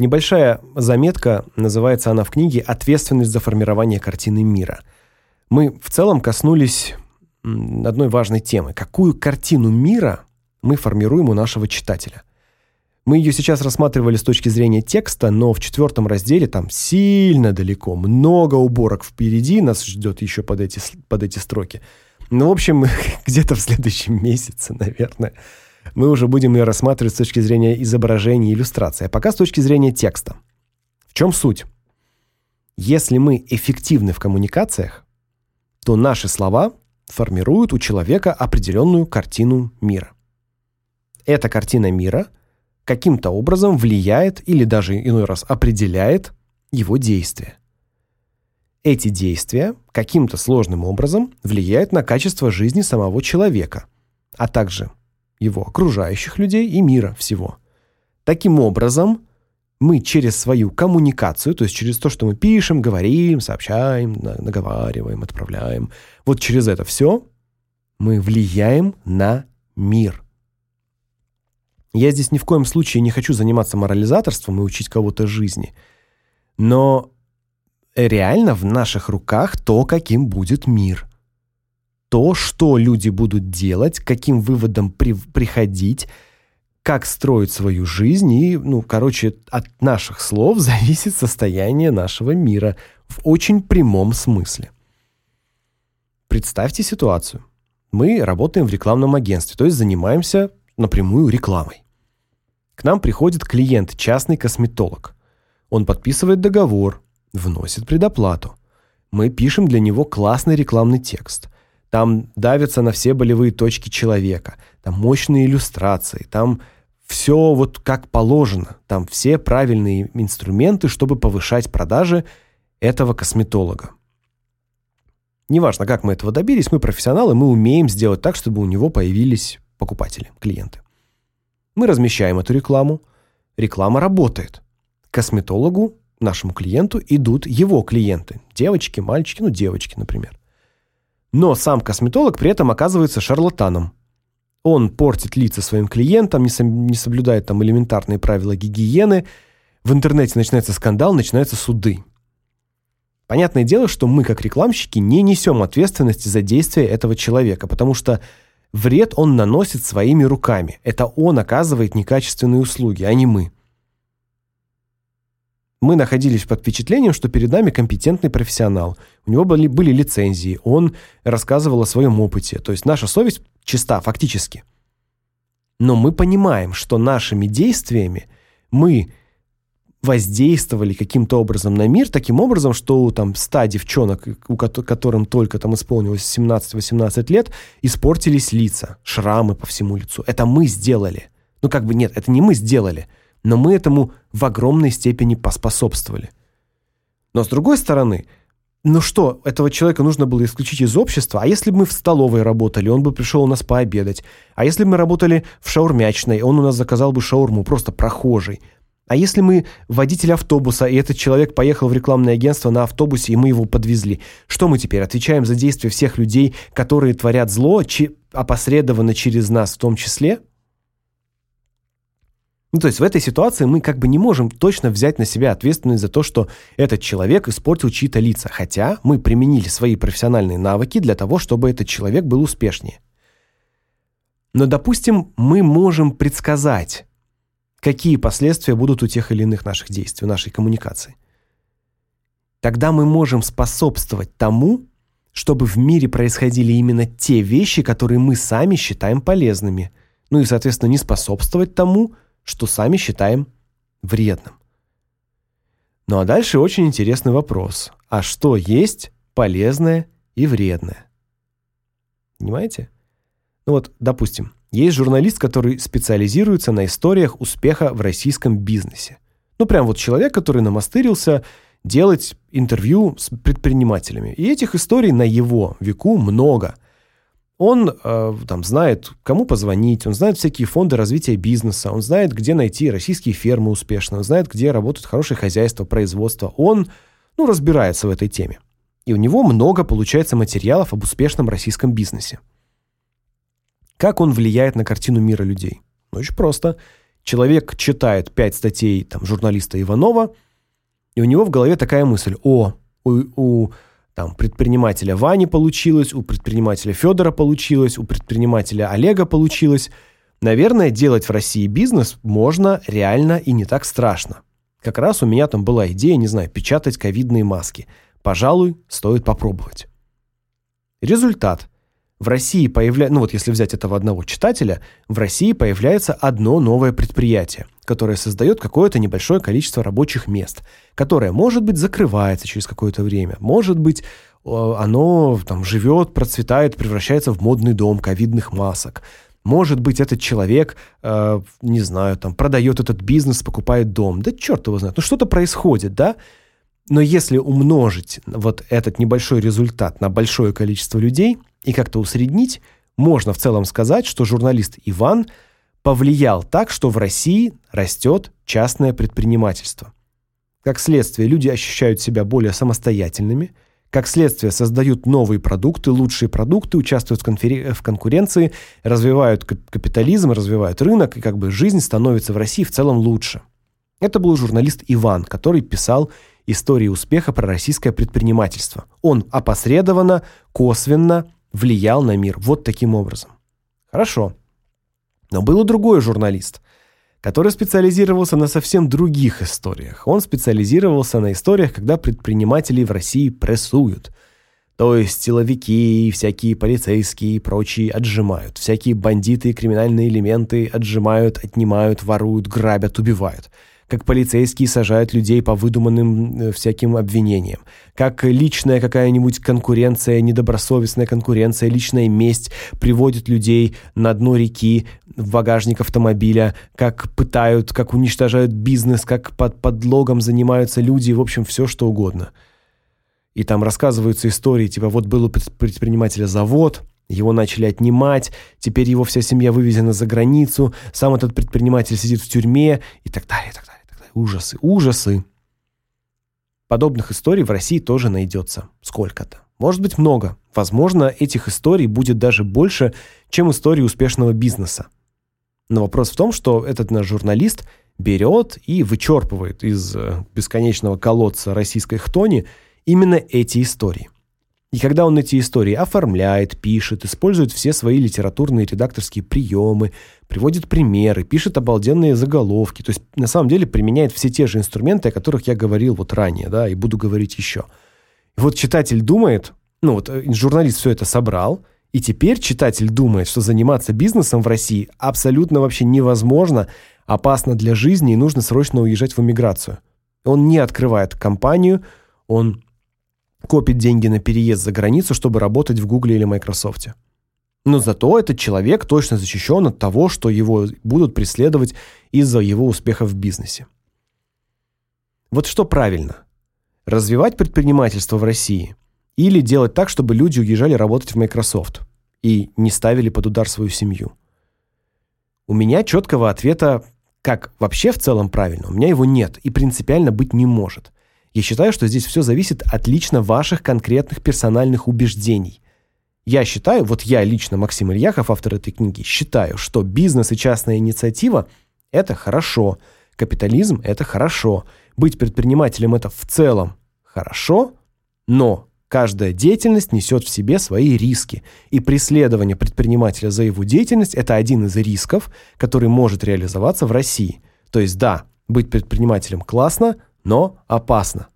Небольшая заметка, называется она в книге «Ответственность за формирование картины мира». Мы в целом коснулись одной важной темы. Какую картину мира мы формируем у нашего читателя? Мы ее сейчас рассматривали с точки зрения текста, но в четвертом разделе там сильно далеко, много уборок впереди нас ждет еще под эти под эти строки. Ну, в общем, где-то в следующем месяце, наверное, мы уже будем ее рассматривать с точки зрения изображения и иллюстрации, а пока с точки зрения текста. В чем суть? Если мы эффективны в коммуникациях, то наши слова формируют у человека определенную картину мира. Эта картина мира каким-то образом влияет или даже иной раз определяет его действия. Эти действия каким-то сложным образом влияют на качество жизни самого человека, а также его окружающих людей и мира всего. Таким образом, мы через свою коммуникацию, то есть через то, что мы пишем, говорим, сообщаем, наговариваем, отправляем, вот через это все мы влияем на мир. Я здесь ни в коем случае не хочу заниматься морализаторством и учить кого-то жизни. Но реально в наших руках то, каким будет мир то, что люди будут делать, к каким выводам при, приходить, как строить свою жизнь и, ну, короче, от наших слов зависит состояние нашего мира в очень прямом смысле. Представьте ситуацию. Мы работаем в рекламном агентстве, то есть занимаемся напрямую рекламой. К нам приходит клиент, частный косметолог. Он подписывает договор, вносит предоплату. Мы пишем для него классный рекламный текст – там давится на все болевые точки человека. Там мощные иллюстрации, там все вот как положено. Там все правильные инструменты, чтобы повышать продажи этого косметолога. Неважно, как мы этого добились, мы профессионалы, мы умеем сделать так, чтобы у него появились покупатели, клиенты. Мы размещаем эту рекламу. Реклама работает. К косметологу, нашему клиенту идут его клиенты. Девочки, мальчики, ну девочки, например. Но сам косметолог при этом оказывается шарлатаном. Он портит лица своим клиентам, не соблюдает там элементарные правила гигиены. В интернете начинается скандал, начинаются суды. Понятное дело, что мы как рекламщики не несем ответственности за действия этого человека, потому что вред он наносит своими руками. Это он оказывает некачественные услуги, а не мы мы находились под впечатлением, что перед нами компетентный профессионал. У него были, были лицензии, он рассказывал о своем опыте. То есть наша совесть чиста фактически. Но мы понимаем, что нашими действиями мы воздействовали каким-то образом на мир, таким образом, что там 100 девчонок, у которым только там исполнилось 17-18 лет, испортились лица, шрамы по всему лицу. Это мы сделали. Ну как бы нет, это не мы сделали – но мы этому в огромной степени поспособствовали. Но с другой стороны, ну что, этого человека нужно было исключить из общества, а если бы мы в столовой работали, он бы пришел у нас пообедать, а если бы мы работали в шаурмячной, он у нас заказал бы шаурму, просто прохожий, а если мы водитель автобуса, и этот человек поехал в рекламное агентство на автобусе, и мы его подвезли, что мы теперь, отвечаем за действия всех людей, которые творят зло, опосредованно через нас в том числе? Ну, то есть в этой ситуации мы как бы не можем точно взять на себя ответственность за то, что этот человек испортил чьи-то лица, хотя мы применили свои профессиональные навыки для того, чтобы этот человек был успешнее. Но, допустим, мы можем предсказать, какие последствия будут у тех или иных наших действий, нашей коммуникации. Тогда мы можем способствовать тому, чтобы в мире происходили именно те вещи, которые мы сами считаем полезными. Ну и, соответственно, не способствовать тому, что сами считаем вредным. Ну а дальше очень интересный вопрос. А что есть полезное и вредное? Понимаете? Ну вот, допустим, есть журналист, который специализируется на историях успеха в российском бизнесе. Ну прям вот человек, который намастырился делать интервью с предпринимателями. И этих историй на его веку много – он э, там знает, кому позвонить, он знает всякие фонды развития бизнеса, он знает, где найти российские фермы успешно, он знает, где работают хорошие хозяйства, производство. Он, ну, разбирается в этой теме. И у него много получается материалов об успешном российском бизнесе. Как он влияет на картину мира людей? Ну, очень просто. Человек читает пять статей там журналиста Иванова, и у него в голове такая мысль: "О, у, у там предпринимателя Вани получилось, у предпринимателя Федора получилось, у предпринимателя Олега получилось. Наверное, делать в России бизнес можно реально и не так страшно. Как раз у меня там была идея, не знаю, печатать ковидные маски. Пожалуй, стоит попробовать. Результат. В России появляется, ну вот если взять этого одного читателя, в России появляется одно новое предприятие, которое создает какое-то небольшое количество рабочих мест, которое, может быть, закрывается через какое-то время, может быть, оно там живет, процветает, превращается в модный дом ковидных масок. Может быть, этот человек, э, не знаю, там продает этот бизнес, покупает дом. Да черт его знает. Ну что-то происходит, да? Но если умножить вот этот небольшой результат на большое количество людей и как-то усреднить, можно в целом сказать, что журналист Иван повлиял так, что в России растет частное предпринимательство. Как следствие, люди ощущают себя более самостоятельными, как следствие, создают новые продукты, лучшие продукты, участвуют в, в конкуренции, развивают капитализм, развивают рынок, и как бы жизнь становится в России в целом лучше. Это был журналист Иван, который писал истории успеха про российское предпринимательство. Он опосредованно, косвенно влиял на мир вот таким образом. Хорошо. Но был и другой журналист, который специализировался на совсем других историях. Он специализировался на историях, когда предпринимателей в России прессуют. То есть силовики, всякие полицейские и прочие отжимают. Всякие бандиты и криминальные элементы отжимают, отнимают, воруют, грабят, убивают – как полицейские сажают людей по выдуманным э, всяким обвинениям, как личная какая-нибудь конкуренция, недобросовестная конкуренция, личная месть приводит людей на дно реки в багажник автомобиля, как пытают, как уничтожают бизнес, как под подлогом занимаются люди, в общем, все что угодно. И там рассказываются истории, типа вот был у предпринимателя завод, его начали отнимать, теперь его вся семья вывезена за границу, сам этот предприниматель сидит в тюрьме и так далее, и так далее. Ужасы, ужасы. Подобных историй в России тоже найдется сколько-то. Может быть, много. Возможно, этих историй будет даже больше, чем историй успешного бизнеса. Но вопрос в том, что этот наш журналист берет и вычерпывает из э, бесконечного колодца российской хтони именно эти истории. И когда он эти истории оформляет, пишет, использует все свои литературные редакторские приемы, приводит примеры, пишет обалденные заголовки, то есть на самом деле применяет все те же инструменты, о которых я говорил вот ранее, да, и буду говорить еще. И вот читатель думает, ну вот э, журналист все это собрал, и теперь читатель думает, что заниматься бизнесом в России абсолютно вообще невозможно, опасно для жизни и нужно срочно уезжать в эмиграцию. Он не открывает компанию, он копит деньги на переезд за границу, чтобы работать в Гугле или Microsoft. Но зато этот человек точно защищен от того, что его будут преследовать из-за его успеха в бизнесе. Вот что правильно? Развивать предпринимательство в России или делать так, чтобы люди уезжали работать в Microsoft и не ставили под удар свою семью? У меня четкого ответа, как вообще в целом правильно, у меня его нет и принципиально быть не может. Я считаю, что здесь все зависит от лично ваших конкретных персональных убеждений. Я считаю, вот я лично, Максим Ильяхов, автор этой книги, считаю, что бизнес и частная инициатива – это хорошо, капитализм – это хорошо, быть предпринимателем – это в целом хорошо, но каждая деятельность несет в себе свои риски, и преследование предпринимателя за его деятельность – это один из рисков, который может реализоваться в России. То есть да, быть предпринимателем классно – но опасно.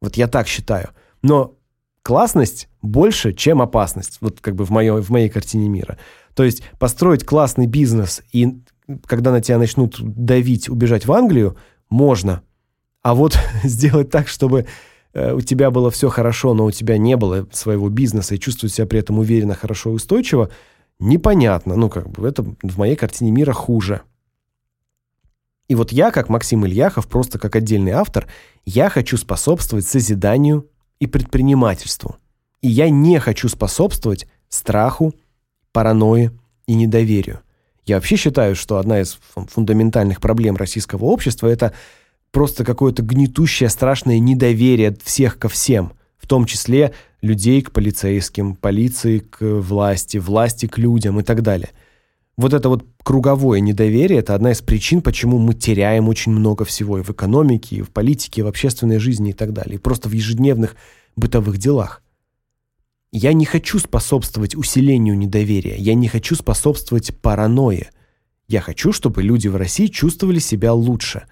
Вот я так считаю. Но классность больше, чем опасность. Вот как бы в моей в моей картине мира. То есть построить классный бизнес и когда на тебя начнут давить, убежать в Англию, можно. А вот сделать так, чтобы э, у тебя было все хорошо, но у тебя не было своего бизнеса и чувствовать себя при этом уверенно, хорошо и устойчиво, непонятно. Ну, как бы это в моей картине мира хуже. И вот я, как Максим Ильяхов, просто как отдельный автор, я хочу способствовать созиданию и предпринимательству. И я не хочу способствовать страху, паранойи и недоверию. Я вообще считаю, что одна из фундаментальных проблем российского общества это просто какое-то гнетущее, страшное недоверие всех ко всем, в том числе людей к полицейским, полиции к власти, власти к людям и так далее. Вот это вот круговое недоверие это одна из причин, почему мы теряем очень много всего и в экономике, и в политике, и в общественной жизни и так далее, и просто в ежедневных бытовых делах. Я не хочу способствовать усилению недоверия, я не хочу способствовать паранойе. Я хочу, чтобы люди в России чувствовали себя лучше.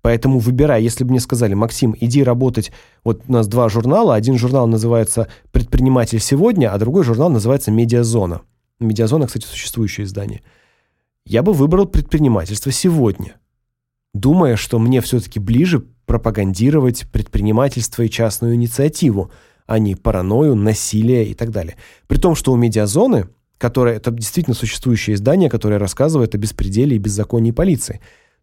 Поэтому выбирай, если бы мне сказали: "Максим, иди работать". Вот у нас два журнала, один журнал называется Предприниматель сегодня, а другой журнал называется Медиазона. Медиазона, кстати, существующее издание. Я бы выбрал предпринимательство сегодня, думая, что мне все таки ближе пропагандировать предпринимательство и частную инициативу а не паранойю, насилие и так далее. При том, что у медиазоны, которая это действительно существующее издание, которое рассказывает о беспределе и беззаконии полиции,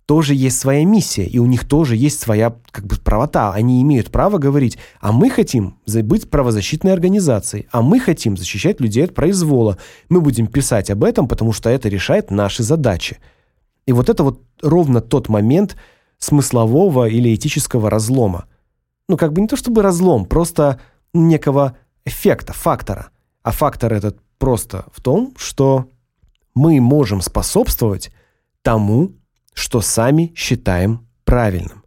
тоже есть своя миссия, и у них тоже есть своя как бы правота. Они имеют право говорить: "А мы хотим быть правозащитной организацией, а мы хотим защищать людей от произвола. Мы будем писать об этом, потому что это решает наши задачи". И вот это вот ровно тот момент смыслового или этического разлома. Ну, как бы не то чтобы разлом, просто некого эффекта, фактора. А фактор этот просто в том, что мы можем способствовать тому, что сами считаем правильным.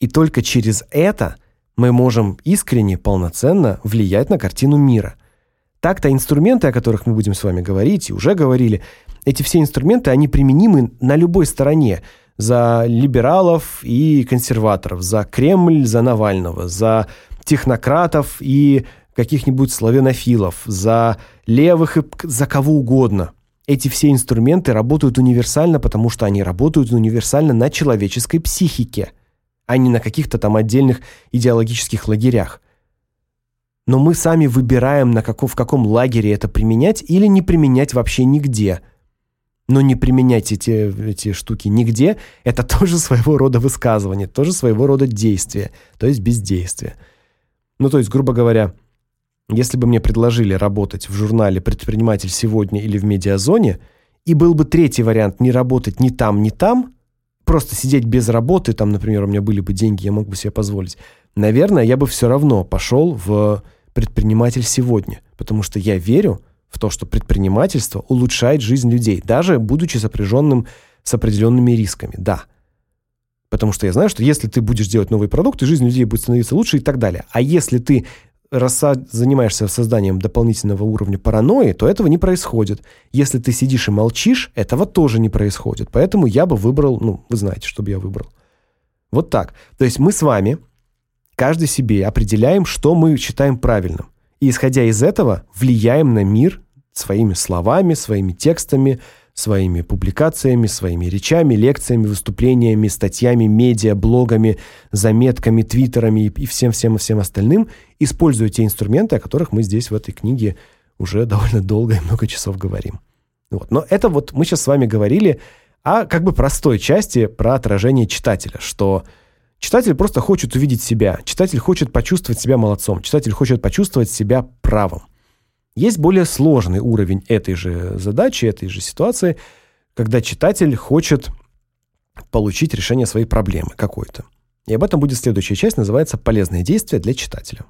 И только через это мы можем искренне, полноценно влиять на картину мира. Так-то инструменты, о которых мы будем с вами говорить и уже говорили, эти все инструменты, они применимы на любой стороне. За либералов и консерваторов, за Кремль, за Навального, за технократов и каких-нибудь славянофилов, за левых и за кого угодно. Эти все инструменты работают универсально, потому что они работают универсально на человеческой психике, а не на каких-то там отдельных идеологических лагерях. Но мы сами выбираем, на каком в каком лагере это применять или не применять вообще нигде. Но не применять эти эти штуки нигде это тоже своего рода высказывание, тоже своего рода действие, то есть бездействие. Ну, то есть, грубо говоря, если бы мне предложили работать в журнале Предприниматель сегодня или в Медиазоне, и был бы третий вариант не работать ни там, ни там, просто сидеть без работы, там, например, у меня были бы деньги, я мог бы себе позволить. Наверное, я бы все равно пошел в Предприниматель сегодня, потому что я верю в то, что предпринимательство улучшает жизнь людей, даже будучи сопряженным с определенными рисками. Да. Потому что я знаю, что если ты будешь делать новый продукт, и жизнь людей будет становиться лучше и так далее. А если ты рассад... занимаешься созданием дополнительного уровня паранойи, то этого не происходит. Если ты сидишь и молчишь, этого тоже не происходит. Поэтому я бы выбрал, ну, вы знаете, что бы я выбрал. Вот так. То есть мы с вами каждый себе определяем, что мы считаем правильным. И исходя из этого, влияем на мир своими словами, своими текстами, своими публикациями, своими речами, лекциями, выступлениями, статьями, медиа, блогами, заметками, твиттерами и всем-всем-всем остальным, используя те инструменты, о которых мы здесь в этой книге уже довольно долго и много часов говорим. Вот. Но это вот мы сейчас с вами говорили о как бы простой части про отражение читателя, что читатель просто хочет увидеть себя, читатель хочет почувствовать себя молодцом, читатель хочет почувствовать себя правым. Есть более сложный уровень этой же задачи, этой же ситуации, когда читатель хочет получить решение своей проблемы какой-то. И об этом будет следующая часть, называется полезные действия для читателя.